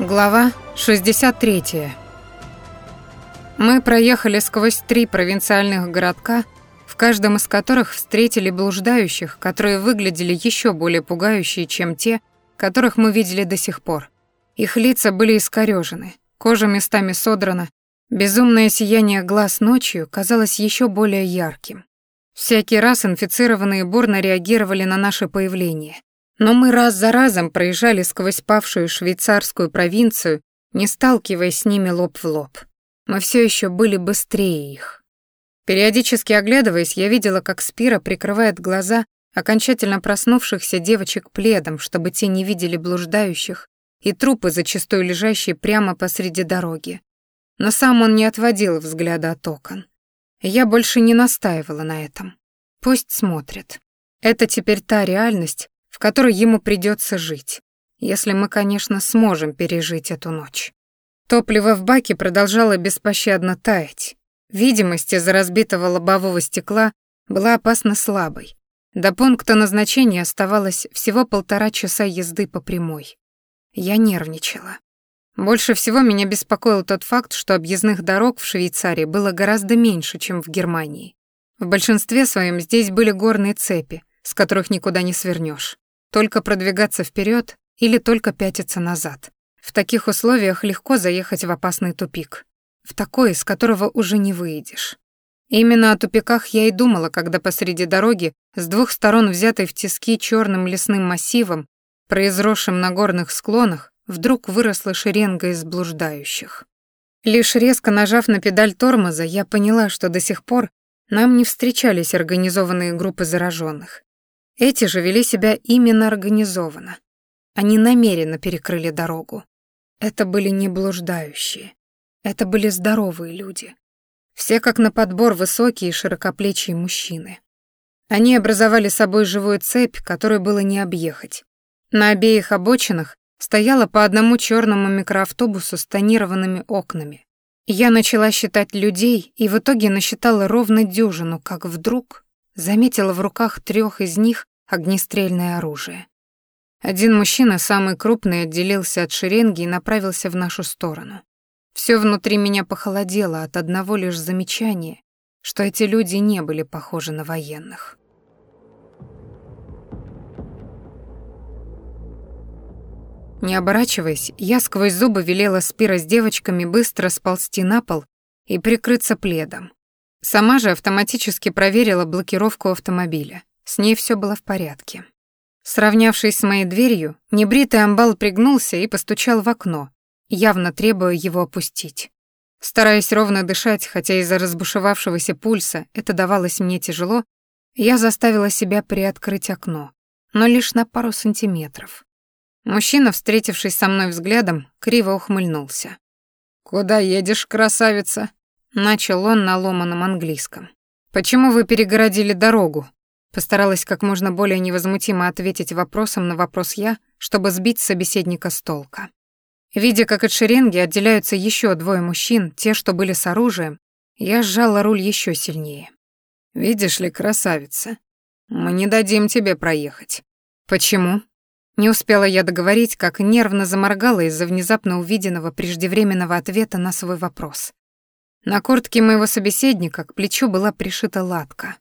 Глава 63. Мы проехали сквозь три провинциальных городка, в каждом из которых встретили блуждающих, которые выглядели еще более пугающие, чем те, которых мы видели до сих пор. Их лица были искорёжены, кожа местами содрана, безумное сияние глаз ночью казалось еще более ярким. Всякий раз инфицированные бурно реагировали на наше появление, но мы раз за разом проезжали сквозь павшую швейцарскую провинцию, не сталкиваясь с ними лоб в лоб. Мы все еще были быстрее их. Периодически оглядываясь, я видела, как Спира прикрывает глаза окончательно проснувшихся девочек пледом, чтобы те не видели блуждающих, и трупы, зачастую лежащие прямо посреди дороги. Но сам он не отводил взгляда от окон. Я больше не настаивала на этом. Пусть смотрит. Это теперь та реальность, которой ему придется жить, если мы, конечно, сможем пережить эту ночь. Топливо в баке продолжало беспощадно таять. Видимость из-за разбитого лобового стекла была опасно слабой. До пункта назначения оставалось всего полтора часа езды по прямой. Я нервничала. Больше всего меня беспокоил тот факт, что объездных дорог в Швейцарии было гораздо меньше, чем в Германии. В большинстве своем здесь были горные цепи, с которых никуда не свернешь. Только продвигаться вперед или только пятиться назад. В таких условиях легко заехать в опасный тупик. В такой, из которого уже не выйдешь. Именно о тупиках я и думала, когда посреди дороги, с двух сторон взятой в тиски черным лесным массивом, произросшим на горных склонах, вдруг выросла шеренга из блуждающих. Лишь резко нажав на педаль тормоза, я поняла, что до сих пор нам не встречались организованные группы зараженных. Эти же вели себя именно организованно. Они намеренно перекрыли дорогу. Это были не блуждающие. Это были здоровые люди. Все как на подбор высокие и широкоплечие мужчины. Они образовали собой живую цепь, которую было не объехать. На обеих обочинах стояло по одному черному микроавтобусу с тонированными окнами. Я начала считать людей и в итоге насчитала ровно дюжину, как вдруг заметила в руках трех из них огнестрельное оружие. Один мужчина, самый крупный, отделился от шеренги и направился в нашу сторону. Все внутри меня похолодело от одного лишь замечания, что эти люди не были похожи на военных. Не оборачиваясь, я сквозь зубы велела Спира с девочками быстро сползти на пол и прикрыться пледом. Сама же автоматически проверила блокировку автомобиля. С ней все было в порядке. Сравнявшись с моей дверью, небритый амбал пригнулся и постучал в окно, явно требуя его опустить. Стараясь ровно дышать, хотя из-за разбушевавшегося пульса это давалось мне тяжело, я заставила себя приоткрыть окно, но лишь на пару сантиметров. Мужчина, встретившись со мной взглядом, криво ухмыльнулся. «Куда едешь, красавица?» — начал он на ломаном английском. «Почему вы перегородили дорогу?» Постаралась как можно более невозмутимо ответить вопросом на вопрос я, чтобы сбить собеседника с толка. Видя, как от шеренги отделяются еще двое мужчин, те, что были с оружием, я сжала руль еще сильнее. «Видишь ли, красавица, мы не дадим тебе проехать». «Почему?» Не успела я договорить, как нервно заморгала из-за внезапно увиденного преждевременного ответа на свой вопрос. На куртке моего собеседника к плечу была пришита латка.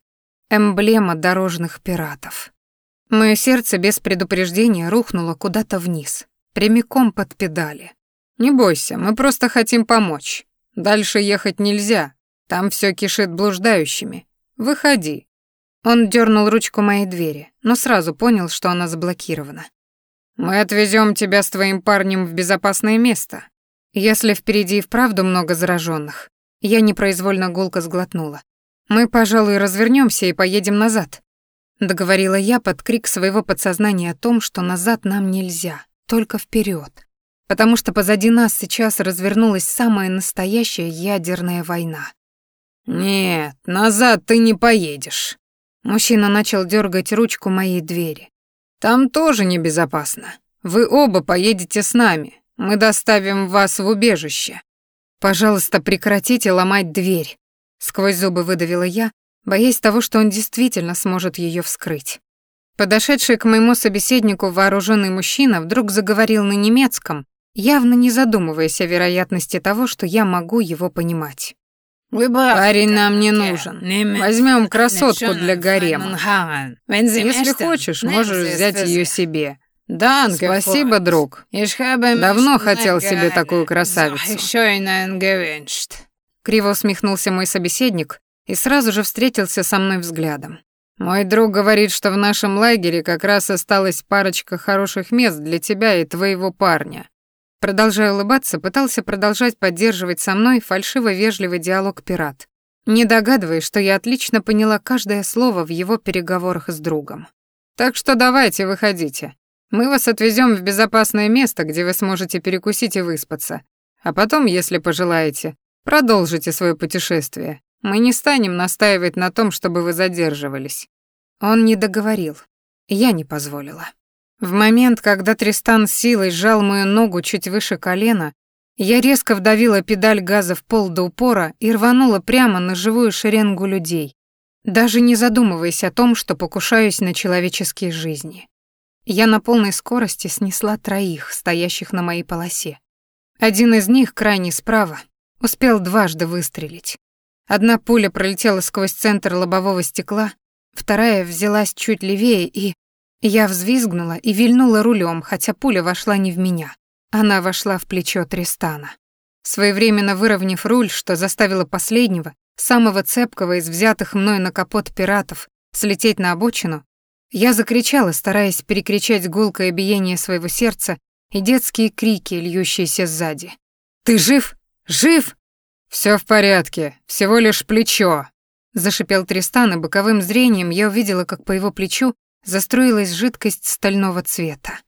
Эмблема дорожных пиратов. Моё сердце без предупреждения рухнуло куда-то вниз, прямиком под педали. «Не бойся, мы просто хотим помочь. Дальше ехать нельзя, там всё кишит блуждающими. Выходи». Он дернул ручку моей двери, но сразу понял, что она заблокирована. «Мы отвезем тебя с твоим парнем в безопасное место. Если впереди и вправду много зараженных, я непроизвольно гулко сглотнула. «Мы, пожалуй, развернемся и поедем назад», — договорила я под крик своего подсознания о том, что назад нам нельзя, только вперед, потому что позади нас сейчас развернулась самая настоящая ядерная война. «Нет, назад ты не поедешь». Мужчина начал дергать ручку моей двери. «Там тоже небезопасно. Вы оба поедете с нами. Мы доставим вас в убежище. Пожалуйста, прекратите ломать дверь. Сквозь зубы выдавила я, боясь того, что он действительно сможет ее вскрыть. Подошедший к моему собеседнику вооруженный мужчина вдруг заговорил на немецком, явно не задумываясь о вероятности того, что я могу его понимать. «Парень нам не нужен. Возьмем красотку для гарема. Если хочешь, можешь взять ее себе. Да, спасибо, друг. Давно хотел себе такую красавицу. Криво усмехнулся мой собеседник и сразу же встретился со мной взглядом. Мой друг говорит, что в нашем лагере как раз осталась парочка хороших мест для тебя и твоего парня. Продолжая улыбаться, пытался продолжать поддерживать со мной фальшиво-вежливый диалог пират, не догадываясь, что я отлично поняла каждое слово в его переговорах с другом. Так что давайте, выходите. Мы вас отвезем в безопасное место, где вы сможете перекусить и выспаться. А потом, если пожелаете, продолжите свое путешествие. Мы не станем настаивать на том, чтобы вы задерживались». Он не договорил. Я не позволила. В момент, когда Тристан силой сжал мою ногу чуть выше колена, я резко вдавила педаль газа в пол до упора и рванула прямо на живую шеренгу людей, даже не задумываясь о том, что покушаюсь на человеческие жизни. Я на полной скорости снесла троих, стоящих на моей полосе. Один из них, крайне справа, успел дважды выстрелить. Одна пуля пролетела сквозь центр лобового стекла, вторая взялась чуть левее, и... Я взвизгнула и вильнула рулем, хотя пуля вошла не в меня. Она вошла в плечо Тристана. Своевременно выровняв руль, что заставило последнего, самого цепкого из взятых мной на капот пиратов, слететь на обочину, я закричала, стараясь перекричать гулкое биение своего сердца и детские крики, льющиеся сзади. «Ты жив? Жив?» Все в порядке, всего лишь плечо», — зашипел Тристан, и боковым зрением я увидела, как по его плечу заструилась жидкость стального цвета.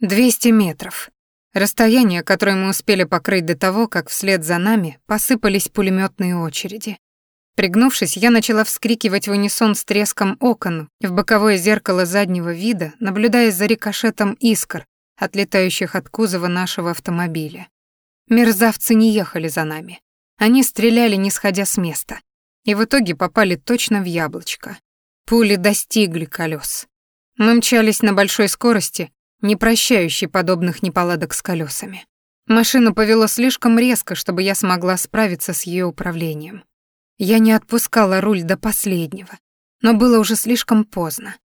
Двести метров. Расстояние, которое мы успели покрыть до того, как вслед за нами посыпались пулеметные очереди. Пригнувшись, я начала вскрикивать в унисон с треском окон в боковое зеркало заднего вида, наблюдая за рикошетом искр, отлетающих от кузова нашего автомобиля. Мерзавцы не ехали за нами. Они стреляли, не сходя с места. И в итоге попали точно в яблочко. Пули достигли колес. Мы мчались на большой скорости, не прощающей подобных неполадок с колесами. Машину повело слишком резко, чтобы я смогла справиться с ее управлением. Я не отпускала руль до последнего, но было уже слишком поздно.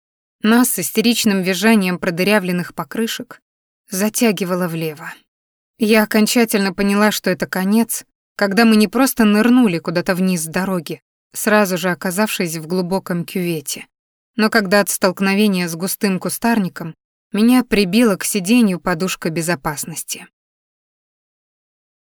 Нас с истеричным визжанием продырявленных покрышек затягивало влево. Я окончательно поняла, что это конец, когда мы не просто нырнули куда-то вниз с дороги, сразу же оказавшись в глубоком кювете, но когда от столкновения с густым кустарником меня прибило к сиденью подушка безопасности.